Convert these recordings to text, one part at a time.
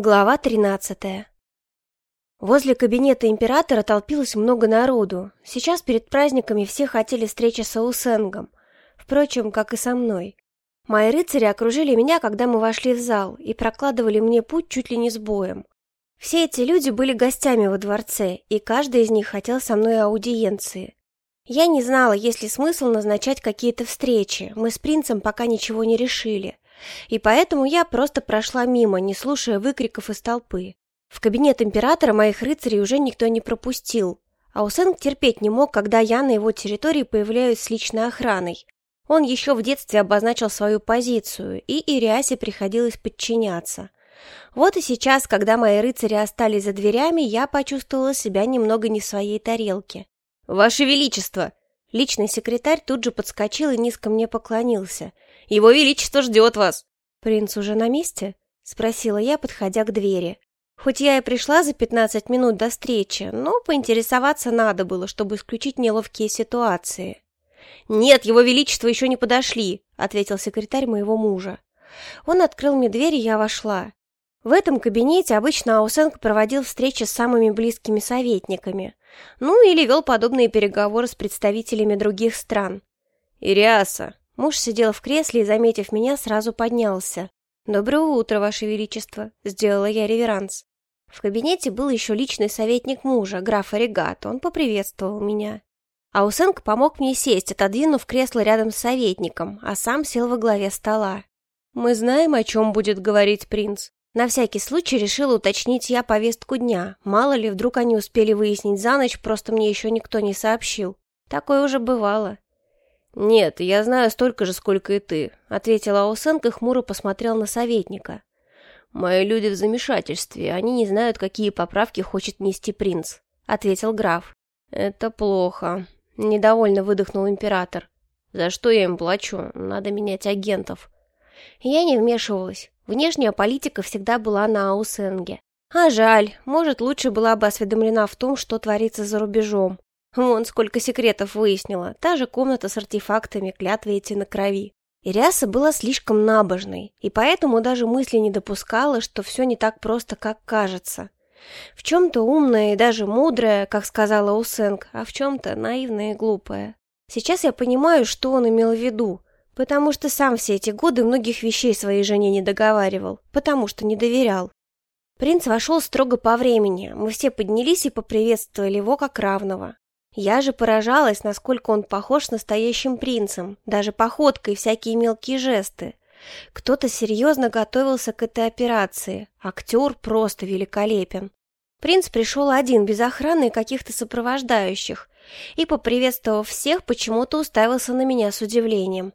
Глава 13 Возле кабинета императора толпилось много народу. Сейчас перед праздниками все хотели встречи с Аусенгом. Впрочем, как и со мной. Мои рыцари окружили меня, когда мы вошли в зал, и прокладывали мне путь чуть ли не с боем. Все эти люди были гостями во дворце, и каждый из них хотел со мной аудиенции. Я не знала, есть ли смысл назначать какие-то встречи. Мы с принцем пока ничего не решили. И поэтому я просто прошла мимо, не слушая выкриков из толпы. В кабинет императора моих рыцарей уже никто не пропустил. А Усенг терпеть не мог, когда я на его территории появляюсь с личной охраной. Он еще в детстве обозначил свою позицию, и Ириасе приходилось подчиняться. Вот и сейчас, когда мои рыцари остались за дверями, я почувствовала себя немного не в своей тарелке. «Ваше Величество!» Личный секретарь тут же подскочил и низко мне поклонился – его Величество ждет вас!» «Принц уже на месте?» — спросила я, подходя к двери. Хоть я и пришла за пятнадцать минут до встречи, но поинтересоваться надо было, чтобы исключить неловкие ситуации. «Нет, его величество еще не подошли», — ответил секретарь моего мужа. Он открыл мне дверь, и я вошла. В этом кабинете обычно Аусенко проводил встречи с самыми близкими советниками. Ну, или вел подобные переговоры с представителями других стран. «Ириаса, Муж сидел в кресле и, заметив меня, сразу поднялся. «Доброе утро, Ваше Величество!» — сделала я реверанс. В кабинете был еще личный советник мужа, граф Орегат. Он поприветствовал меня. Аусенко помог мне сесть, отодвинув кресло рядом с советником, а сам сел во главе стола. «Мы знаем, о чем будет говорить принц». На всякий случай решила уточнить я повестку дня. Мало ли, вдруг они успели выяснить за ночь, просто мне еще никто не сообщил. Такое уже бывало. «Нет, я знаю столько же, сколько и ты», — ответила Аусенко и хмуро посмотрел на советника. «Мои люди в замешательстве, они не знают, какие поправки хочет нести принц», — ответил граф. «Это плохо», — недовольно выдохнул император. «За что я им плачу? Надо менять агентов». Я не вмешивалась. Внешняя политика всегда была на Аусенге. А жаль, может, лучше была бы осведомлена в том, что творится за рубежом. Вон сколько секретов выяснила. Та же комната с артефактами, клятвы идти на крови. Ириаса была слишком набожной, и поэтому даже мысли не допускала, что все не так просто, как кажется. В чем-то умная и даже мудрая, как сказала Усенг, а в чем-то наивная и глупая. Сейчас я понимаю, что он имел в виду, потому что сам все эти годы многих вещей своей жене не договаривал, потому что не доверял. Принц вошел строго по времени, мы все поднялись и поприветствовали его как равного. Я же поражалась, насколько он похож с настоящим принцем, даже походкой и всякие мелкие жесты. Кто-то серьезно готовился к этой операции, актер просто великолепен. Принц пришел один, без охраны и каких-то сопровождающих, и, поприветствовав всех, почему-то уставился на меня с удивлением.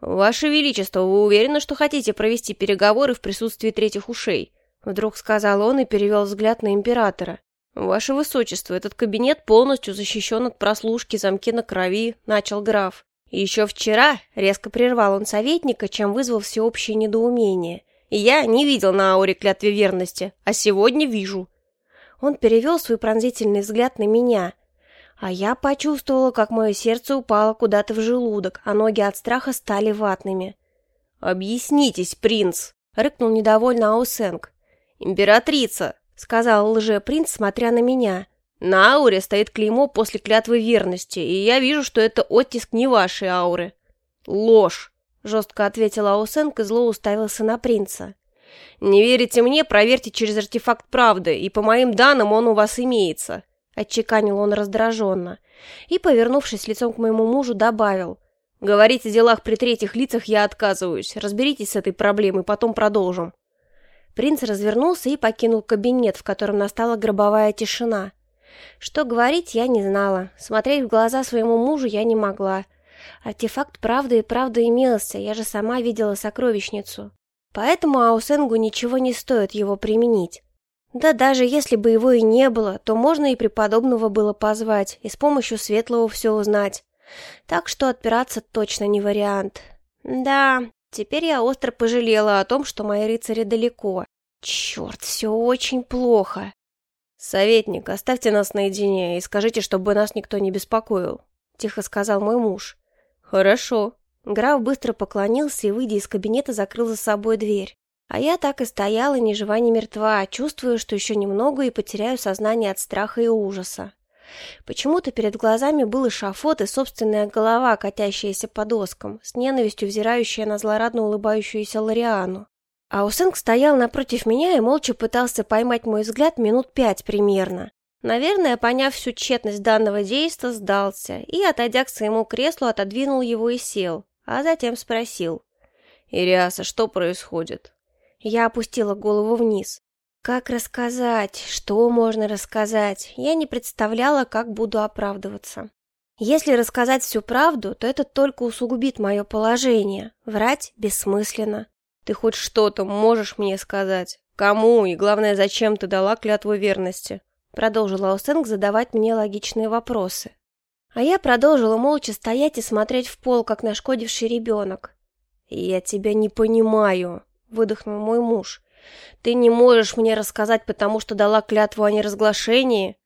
«Ваше Величество, вы уверены, что хотите провести переговоры в присутствии третьих ушей?» Вдруг сказал он и перевел взгляд на императора. «Ваше Высочество, этот кабинет полностью защищен от прослушки, замки на крови», — начал граф. И еще вчера резко прервал он советника, чем вызвал всеобщее недоумение. Я не видел на ауре клятве верности, а сегодня вижу. Он перевел свой пронзительный взгляд на меня, а я почувствовала, как мое сердце упало куда-то в желудок, а ноги от страха стали ватными. «Объяснитесь, принц!» — рыкнул недовольно Аусенг. «Императрица!» Сказал лже-принц, смотря на меня. На ауре стоит клеймо после клятвы верности, и я вижу, что это оттиск не вашей ауры. Ложь, жестко ответила Аусенк и зло уставился на принца. Не верите мне, проверьте через артефакт правды, и по моим данным он у вас имеется. Отчеканил он раздраженно и, повернувшись лицом к моему мужу, добавил. Говорить о делах при третьих лицах я отказываюсь. Разберитесь с этой проблемой, потом продолжим. Принц развернулся и покинул кабинет, в котором настала гробовая тишина. Что говорить, я не знала. Смотреть в глаза своему мужу я не могла. Артефакт правды и правда имелся, я же сама видела сокровищницу. Поэтому Аусенгу ничего не стоит его применить. Да даже если бы его и не было, то можно и преподобного было позвать, и с помощью светлого все узнать. Так что отпираться точно не вариант. Да, Теперь я остро пожалела о том, что мои рыцари далеко. Черт, все очень плохо. «Советник, оставьте нас наедине и скажите, чтобы нас никто не беспокоил», — тихо сказал мой муж. «Хорошо». Граф быстро поклонился и, выйдя из кабинета, закрыл за собой дверь. А я так и стояла ни жива, ни мертва, чувствуя, что еще немного и потеряю сознание от страха и ужаса. Почему-то перед глазами был эшафот и собственная голова, катящаяся по доскам, с ненавистью взирающая на злорадно улыбающуюся Лориану. А Усенг стоял напротив меня и молча пытался поймать мой взгляд минут пять примерно. Наверное, поняв всю тщетность данного действа, сдался и, отойдя к своему креслу, отодвинул его и сел, а затем спросил. «Ириаса, что происходит?» Я опустила голову вниз. Как рассказать? Что можно рассказать? Я не представляла, как буду оправдываться. Если рассказать всю правду, то это только усугубит мое положение. Врать бессмысленно. Ты хоть что-то можешь мне сказать? Кому и, главное, зачем ты дала клятву верности? Продолжила Аусенг задавать мне логичные вопросы. А я продолжила молча стоять и смотреть в пол, как нашкодивший ребенок. «Я тебя не понимаю», — выдохнул мой муж. Ты не можешь мне рассказать, потому что дала клятву о неразглашении?»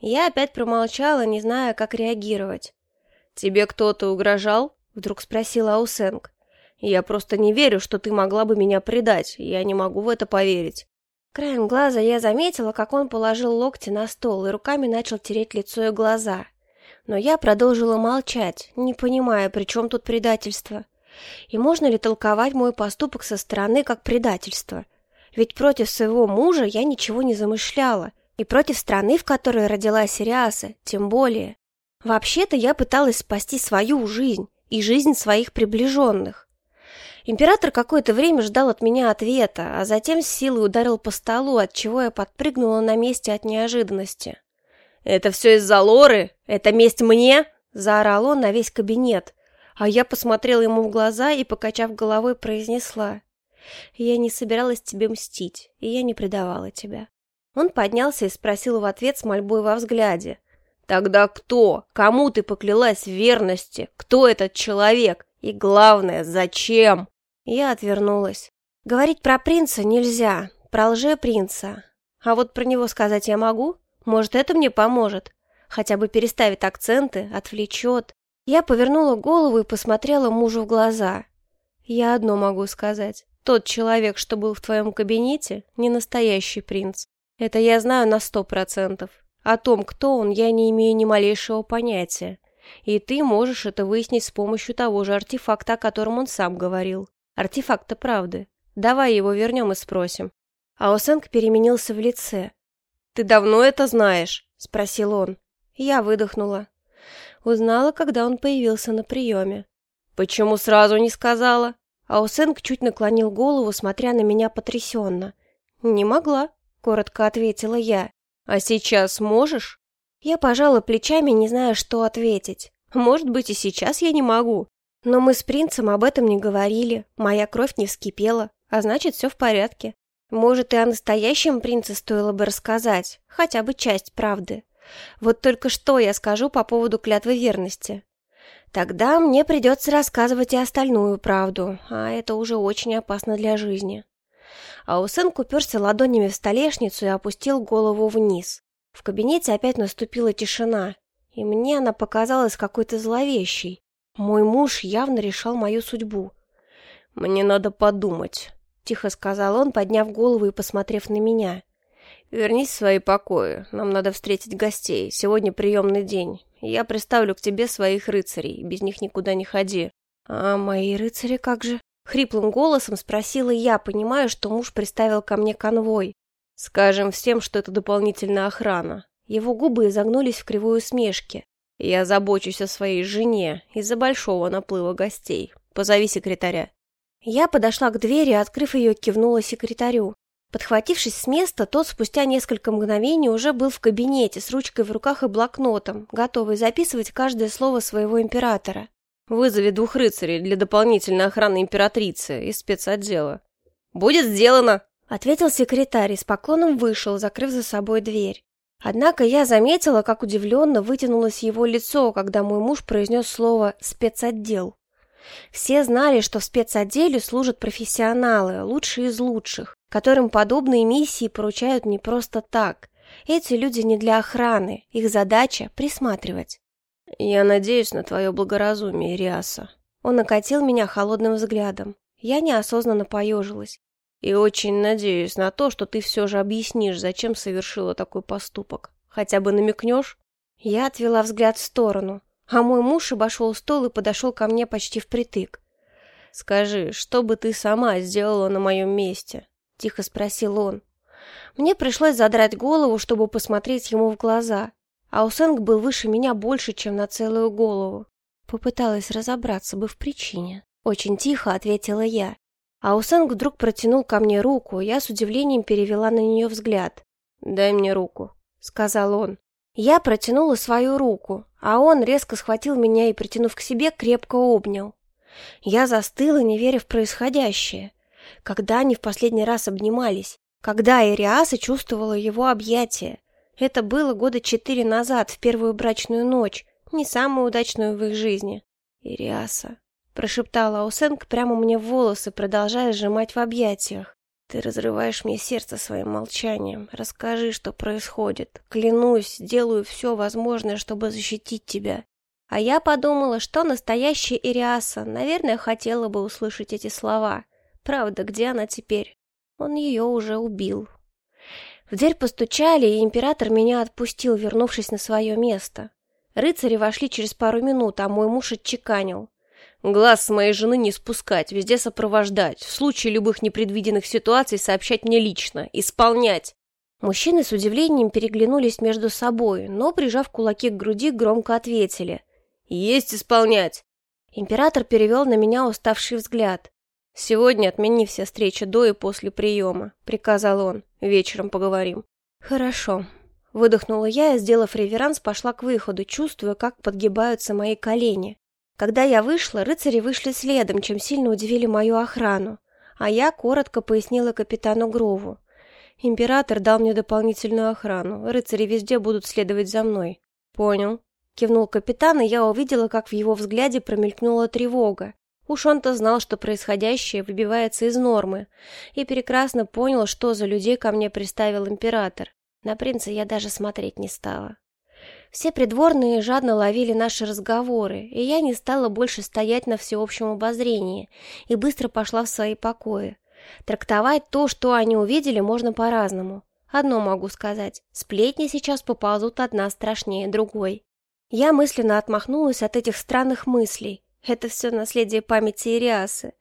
Я опять промолчала, не зная, как реагировать. «Тебе кто-то угрожал?» — вдруг спросила Аусенг. «Я просто не верю, что ты могла бы меня предать. Я не могу в это поверить». Краем глаза я заметила, как он положил локти на стол и руками начал тереть лицо и глаза. Но я продолжила молчать, не понимая, при чем тут предательство. И можно ли толковать мой поступок со стороны как предательство? Ведь против своего мужа я ничего не замышляла, и против страны, в которой родилась Риаса, тем более. Вообще-то я пыталась спасти свою жизнь и жизнь своих приближенных. Император какое-то время ждал от меня ответа, а затем с силой ударил по столу, от чего я подпрыгнула на месте от неожиданности. «Это все из-за Лоры? Это месть мне?» – заорал он на весь кабинет. А я посмотрела ему в глаза и, покачав головой, произнесла. Я не собиралась тебе мстить, и я не предавала тебя. Он поднялся и спросил в ответ с мольбой во взгляде. «Тогда кто? Кому ты поклялась в верности? Кто этот человек? И главное, зачем?» Я отвернулась. Говорить про принца нельзя, про лже-принца. А вот про него сказать я могу? Может, это мне поможет? Хотя бы переставит акценты, отвлечет. Я повернула голову и посмотрела мужу в глаза. Я одно могу сказать. Тот человек, что был в твоем кабинете, не настоящий принц. Это я знаю на сто процентов. О том, кто он, я не имею ни малейшего понятия. И ты можешь это выяснить с помощью того же артефакта, о котором он сам говорил. Артефакта правды. Давай его вернем и спросим. Аосенг переменился в лице. «Ты давно это знаешь?» – спросил он. Я выдохнула. Узнала, когда он появился на приеме. «Почему сразу не сказала?» Аусенг чуть наклонил голову, смотря на меня потрясенно. «Не могла», — коротко ответила я. «А сейчас можешь?» Я пожала плечами, не зная, что ответить. «Может быть, и сейчас я не могу. Но мы с принцем об этом не говорили, моя кровь не вскипела, а значит, все в порядке. Может, и о настоящем принце стоило бы рассказать, хотя бы часть правды. Вот только что я скажу по поводу клятвы верности. Тогда мне придется рассказывать и остальную правду, а это уже очень опасно для жизни. Аусен уперся ладонями в столешницу и опустил голову вниз. В кабинете опять наступила тишина, и мне она показалась какой-то зловещей. Мой муж явно решал мою судьбу. «Мне надо подумать», — тихо сказал он, подняв голову и посмотрев на меня. «Вернись в свои покои, нам надо встретить гостей, сегодня приемный день. Я приставлю к тебе своих рыцарей, без них никуда не ходи». «А мои рыцари как же?» Хриплым голосом спросила я, понимая, что муж приставил ко мне конвой. «Скажем всем, что это дополнительная охрана». Его губы изогнулись в кривую усмешке. «Я забочусь о своей жене из-за большого наплыва гостей. Позови секретаря». Я подошла к двери, открыв ее, кивнула секретарю. Подхватившись с места, тот спустя несколько мгновений уже был в кабинете с ручкой в руках и блокнотом, готовый записывать каждое слово своего императора. «Вызови двух рыцарей для дополнительной охраны императрицы из спецотдела». «Будет сделано!» — ответил секретарь и с поклоном вышел, закрыв за собой дверь. Однако я заметила, как удивленно вытянулось его лицо, когда мой муж произнес слово «спецотдел». Все знали, что в спецотделе служат профессионалы, лучшие из лучших которым подобные миссии поручают не просто так. Эти люди не для охраны, их задача – присматривать. «Я надеюсь на твое благоразумие, Риаса». Он окатил меня холодным взглядом. Я неосознанно поежилась. И очень надеюсь на то, что ты все же объяснишь, зачем совершила такой поступок. Хотя бы намекнешь?» Я отвела взгляд в сторону, а мой муж обошел стол и подошел ко мне почти впритык. «Скажи, что бы ты сама сделала на моем месте?» — тихо спросил он. Мне пришлось задрать голову, чтобы посмотреть ему в глаза. Аусенг был выше меня больше, чем на целую голову. Попыталась разобраться бы в причине. Очень тихо ответила я. Аусенг вдруг протянул ко мне руку, я с удивлением перевела на нее взгляд. «Дай мне руку», — сказал он. Я протянула свою руку, а он резко схватил меня и, притянув к себе, крепко обнял. Я застыла, не веря в происходящее. Когда они в последний раз обнимались? Когда Ириаса чувствовала его объятия? Это было года четыре назад, в первую брачную ночь, не самую удачную в их жизни. «Ириаса», — прошептала Аусенг прямо мне в волосы, продолжая сжимать в объятиях. «Ты разрываешь мне сердце своим молчанием. Расскажи, что происходит. Клянусь, делаю все возможное, чтобы защитить тебя». А я подумала, что настоящая Ириаса, наверное, хотела бы услышать эти слова. Правда, где она теперь? Он ее уже убил. В дверь постучали, и император меня отпустил, вернувшись на свое место. Рыцари вошли через пару минут, а мой муж отчеканил. «Глаз с моей жены не спускать, везде сопровождать, в случае любых непредвиденных ситуаций сообщать мне лично, исполнять». Мужчины с удивлением переглянулись между собой, но, прижав кулаки к груди, громко ответили. «Есть исполнять!» Император перевел на меня уставший взгляд. «Сегодня отмени все встречи до и после приема», — приказал он. «Вечером поговорим». «Хорошо». Выдохнула я и, сделав реверанс, пошла к выходу, чувствуя, как подгибаются мои колени. Когда я вышла, рыцари вышли следом, чем сильно удивили мою охрану. А я коротко пояснила капитану Грову. «Император дал мне дополнительную охрану. Рыцари везде будут следовать за мной». «Понял», — кивнул капитан, и я увидела, как в его взгляде промелькнула тревога. Уж он-то знал, что происходящее выбивается из нормы, и прекрасно понял, что за людей ко мне приставил император. На принца я даже смотреть не стала. Все придворные жадно ловили наши разговоры, и я не стала больше стоять на всеобщем обозрении и быстро пошла в свои покои. Трактовать то, что они увидели, можно по-разному. Одно могу сказать, сплетни сейчас поползут одна страшнее другой. Я мысленно отмахнулась от этих странных мыслей, это все наследие памяти Ириасы.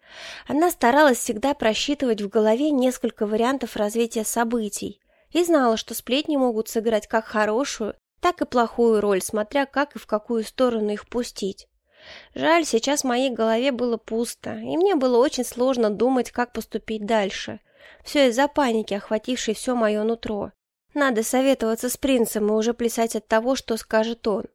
Она старалась всегда просчитывать в голове несколько вариантов развития событий и знала, что сплетни могут сыграть как хорошую, так и плохую роль, смотря как и в какую сторону их пустить. Жаль, сейчас в моей голове было пусто, и мне было очень сложно думать, как поступить дальше. Все из-за паники, охватившей все мое нутро. Надо советоваться с принцем и уже плясать от того, что скажет он.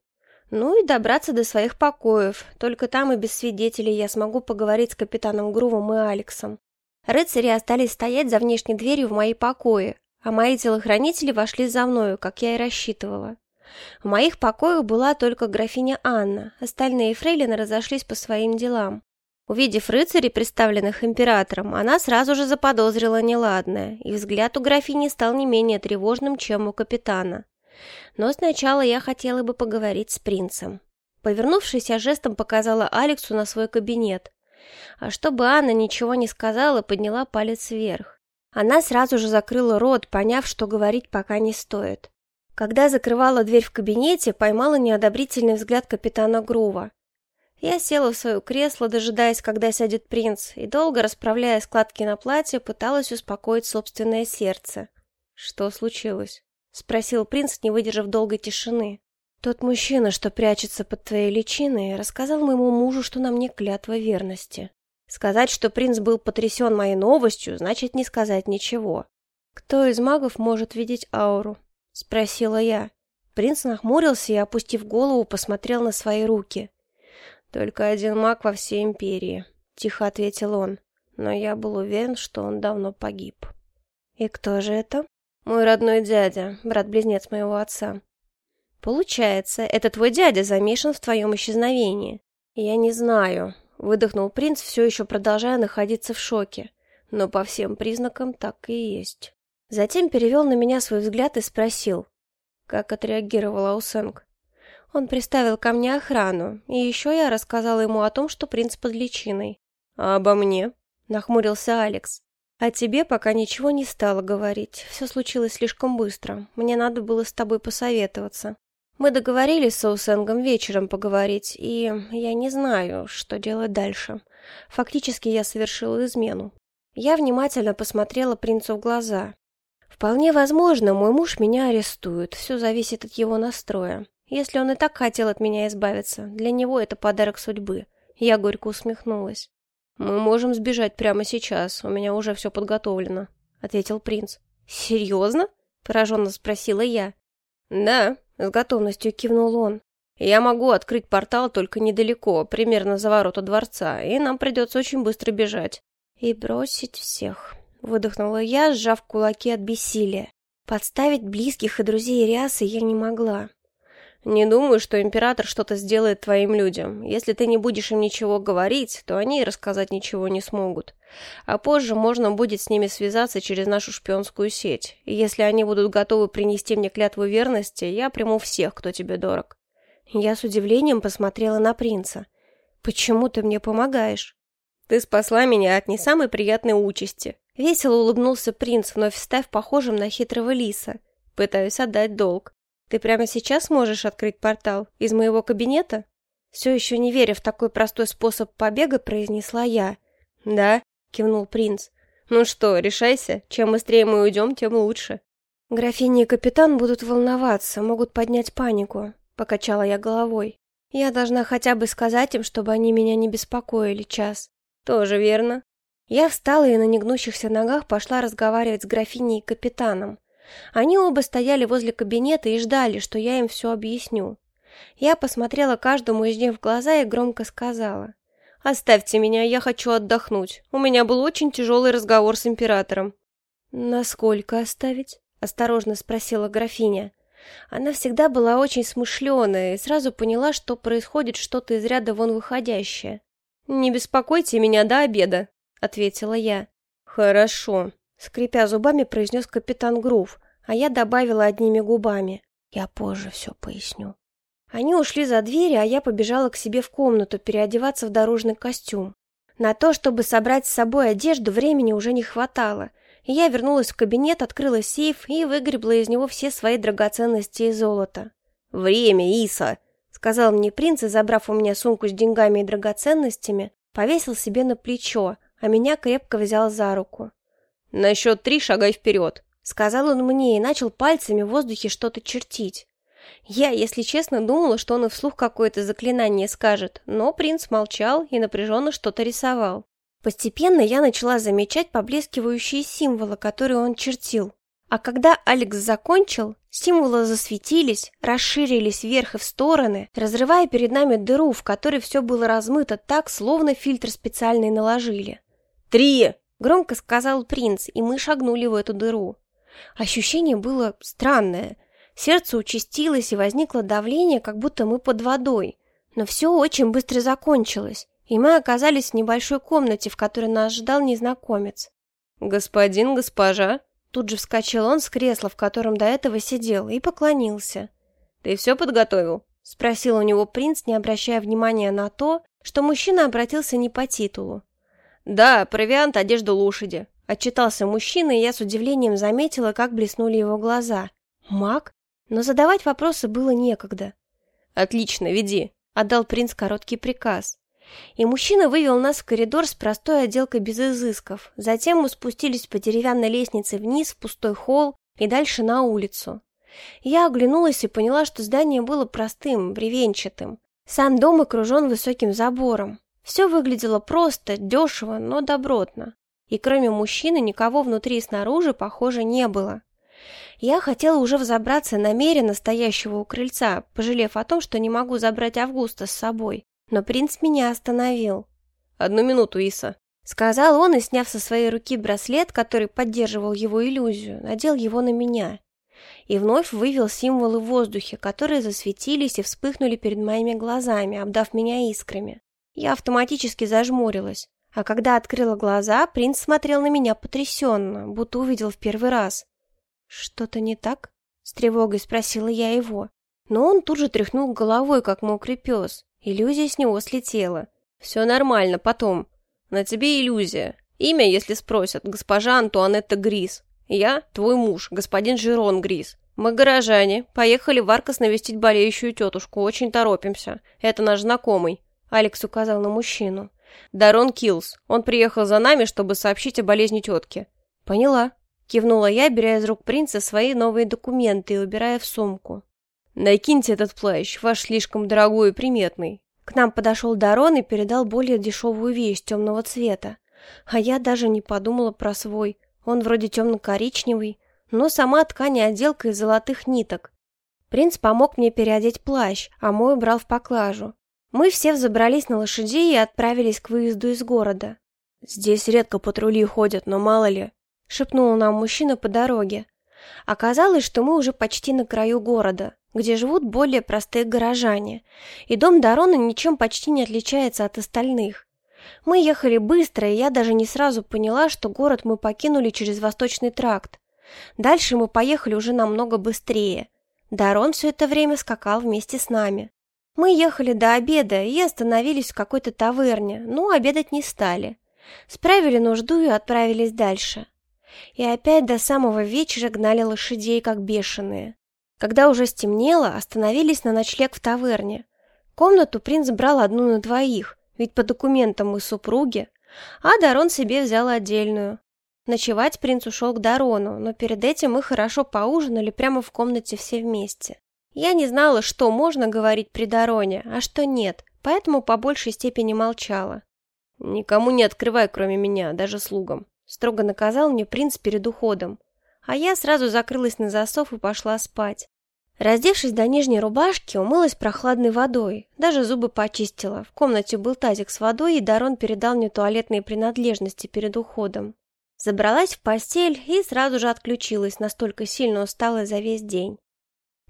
Ну и добраться до своих покоев. Только там и без свидетелей я смогу поговорить с капитаном Грувом и Алексом. Рыцари остались стоять за внешней дверью в мои покои, а мои телохранители вошли за мною, как я и рассчитывала. В моих покоях была только графиня Анна, остальные фрейлины разошлись по своим делам. Увидев рыцарей, представленных императором, она сразу же заподозрила неладное, и взгляд у графини стал не менее тревожным, чем у капитана. Но сначала я хотела бы поговорить с принцем. Повернувшись, я жестом показала Алексу на свой кабинет. А чтобы Анна ничего не сказала, подняла палец вверх. Она сразу же закрыла рот, поняв, что говорить пока не стоит. Когда закрывала дверь в кабинете, поймала неодобрительный взгляд капитана Грува. Я села в свое кресло, дожидаясь, когда сядет принц, и долго, расправляя складки на платье, пыталась успокоить собственное сердце. Что случилось? — спросил принц, не выдержав долгой тишины. «Тот мужчина, что прячется под твоей личиной, рассказал моему мужу, что на мне клятва верности. Сказать, что принц был потрясен моей новостью, значит не сказать ничего. Кто из магов может видеть ауру?» — спросила я. Принц нахмурился и, опустив голову, посмотрел на свои руки. «Только один маг во всей империи», — тихо ответил он. «Но я был уверен, что он давно погиб». «И кто же это?» Мой родной дядя, брат-близнец моего отца. Получается, это твой дядя замешан в твоем исчезновении. Я не знаю, выдохнул принц, все еще продолжая находиться в шоке. Но по всем признакам так и есть. Затем перевел на меня свой взгляд и спросил, как отреагировал Аусенг. Он приставил ко мне охрану, и еще я рассказала ему о том, что принц под личиной. «А обо мне?» — нахмурился Алекс. А тебе пока ничего не стало говорить. Все случилось слишком быстро. Мне надо было с тобой посоветоваться. Мы договорились с Соусенгом вечером поговорить, и я не знаю, что делать дальше. Фактически я совершила измену. Я внимательно посмотрела принцу в глаза. Вполне возможно, мой муж меня арестует. Все зависит от его настроя. Если он и так хотел от меня избавиться, для него это подарок судьбы. Я горько усмехнулась. «Мы можем сбежать прямо сейчас, у меня уже все подготовлено», — ответил принц. «Серьезно?» — пораженно спросила я. «Да», — с готовностью кивнул он. «Я могу открыть портал только недалеко, примерно за ворота дворца, и нам придется очень быстро бежать». «И бросить всех», — выдохнула я, сжав кулаки от бессилия. Подставить близких и друзей Риасы я не могла. Не думаю, что император что-то сделает твоим людям. Если ты не будешь им ничего говорить, то они и рассказать ничего не смогут. А позже можно будет с ними связаться через нашу шпионскую сеть. И если они будут готовы принести мне клятву верности, я приму всех, кто тебе дорог. Я с удивлением посмотрела на принца. «Почему ты мне помогаешь?» «Ты спасла меня от не самой приятной участи». Весело улыбнулся принц, вновь став похожим на хитрого лиса. «Пытаюсь отдать долг. Ты прямо сейчас можешь открыть портал? Из моего кабинета?» Все еще не веря в такой простой способ побега, произнесла я. «Да», — кивнул принц. «Ну что, решайся. Чем быстрее мы уйдем, тем лучше». «Графиня и капитан будут волноваться, могут поднять панику», — покачала я головой. «Я должна хотя бы сказать им, чтобы они меня не беспокоили час». «Тоже верно». Я встала и на негнущихся ногах пошла разговаривать с графиней и капитаном. Они оба стояли возле кабинета и ждали, что я им все объясню. Я посмотрела каждому из них в глаза и громко сказала. «Оставьте меня, я хочу отдохнуть. У меня был очень тяжелый разговор с императором». «Насколько оставить?» – осторожно спросила графиня. Она всегда была очень смышленая и сразу поняла, что происходит что-то из ряда вон выходящее. «Не беспокойте меня до обеда», — ответила я. «Хорошо», Скрипя зубами, произнес капитан Грув, а я добавила одними губами. Я позже все поясню. Они ушли за дверь, а я побежала к себе в комнату переодеваться в дорожный костюм. На то, чтобы собрать с собой одежду, времени уже не хватало. И я вернулась в кабинет, открыла сейф и выгребла из него все свои драгоценности и золото. «Время, Иса!» — сказал мне принц, и, забрав у меня сумку с деньгами и драгоценностями, повесил себе на плечо, а меня крепко взял за руку. «На счет три шагай вперед», — сказал он мне и начал пальцами в воздухе что-то чертить. Я, если честно, думала, что он и вслух какое-то заклинание скажет, но принц молчал и напряженно что-то рисовал. Постепенно я начала замечать поблескивающие символы, которые он чертил. А когда Алекс закончил, символы засветились, расширились вверх и в стороны, разрывая перед нами дыру, в которой все было размыто так, словно фильтр специальный наложили. «Три!» Громко сказал принц, и мы шагнули в эту дыру. Ощущение было странное. Сердце участилось, и возникло давление, как будто мы под водой. Но все очень быстро закончилось, и мы оказались в небольшой комнате, в которой нас ждал незнакомец. «Господин, госпожа!» Тут же вскочил он с кресла, в котором до этого сидел, и поклонился. «Ты все подготовил?» — спросил у него принц, не обращая внимания на то, что мужчина обратился не по титулу. «Да, провиант, одежда лошади», — отчитался мужчина, и я с удивлением заметила, как блеснули его глаза. «Маг?» Но задавать вопросы было некогда. «Отлично, веди», — отдал принц короткий приказ. И мужчина вывел нас в коридор с простой отделкой без изысков. Затем мы спустились по деревянной лестнице вниз в пустой холл и дальше на улицу. Я оглянулась и поняла, что здание было простым, бревенчатым. Сам дом окружен высоким забором. Все выглядело просто, дешево, но добротно. И кроме мужчины никого внутри и снаружи, похоже, не было. Я хотела уже взобраться на мере стоящего у крыльца, пожалев о том, что не могу забрать Августа с собой. Но принц меня остановил. «Одну минуту, Иса», — сказал он и, сняв со своей руки браслет, который поддерживал его иллюзию, надел его на меня. И вновь вывел символы в воздухе, которые засветились и вспыхнули перед моими глазами, обдав меня искрами. Я автоматически зажмурилась, а когда открыла глаза, принц смотрел на меня потрясенно, будто увидел в первый раз. «Что-то не так?» — с тревогой спросила я его. Но он тут же тряхнул головой, как мокрый пес. Иллюзия с него слетела. «Все нормально, потом. На тебе иллюзия. Имя, если спросят, госпожа Антуанетта Грис. Я твой муж, господин Жирон Грис. Мы горожане, поехали в Аркас навестить болеющую тетушку, очень торопимся. Это наш знакомый. Алекс указал на мужчину. Дарон Киллс. Он приехал за нами, чтобы сообщить о болезни тетки. Поняла. Кивнула я, беря из рук принца свои новые документы и убирая в сумку. «Накиньте этот плащ, ваш слишком дорогой и приметный». К нам подошел Дарон и передал более дешевую вещь темного цвета. А я даже не подумала про свой. Он вроде темно-коричневый, но сама ткань и отделка из золотых ниток. Принц помог мне переодеть плащ, а мой убрал в поклажу. Мы все взобрались на лошадей и отправились к выезду из города. «Здесь редко патрули ходят, но мало ли», — шепнул нам мужчина по дороге. Оказалось, что мы уже почти на краю города, где живут более простые горожане, и дом Дарона ничем почти не отличается от остальных. Мы ехали быстро, и я даже не сразу поняла, что город мы покинули через Восточный тракт. Дальше мы поехали уже намного быстрее. Дарон все это время скакал вместе с нами. Мы ехали до обеда и остановились в какой-то таверне, но обедать не стали. Справили нужду и отправились дальше. И опять до самого вечера гнали лошадей, как бешеные. Когда уже стемнело, остановились на ночлег в таверне. Комнату принц брал одну на двоих, ведь по документам мы супруги, а Дарон себе взял отдельную. Ночевать принц ушел к Дарону, но перед этим мы хорошо поужинали прямо в комнате все вместе. Я не знала, что можно говорить при Дароне, а что нет, поэтому по большей степени молчала. «Никому не открывай, кроме меня, даже слугам», Строго наказал мне принц перед уходом. А я сразу закрылась на засов и пошла спать. Раздевшись до нижней рубашки, умылась прохладной водой. Даже зубы почистила. В комнате был тазик с водой, и Дарон передал мне туалетные принадлежности перед уходом. Забралась в постель и сразу же отключилась, настолько сильно устала за весь день.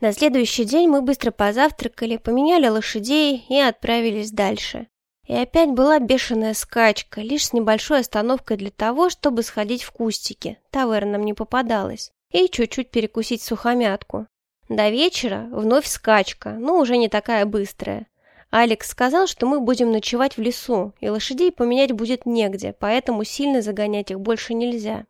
На следующий день мы быстро позавтракали, поменяли лошадей и отправились дальше. И опять была бешеная скачка, лишь с небольшой остановкой для того, чтобы сходить в кустики, таверна нам не попадалась, и чуть-чуть перекусить сухомятку. До вечера вновь скачка, но уже не такая быстрая. Алекс сказал, что мы будем ночевать в лесу, и лошадей поменять будет негде, поэтому сильно загонять их больше нельзя.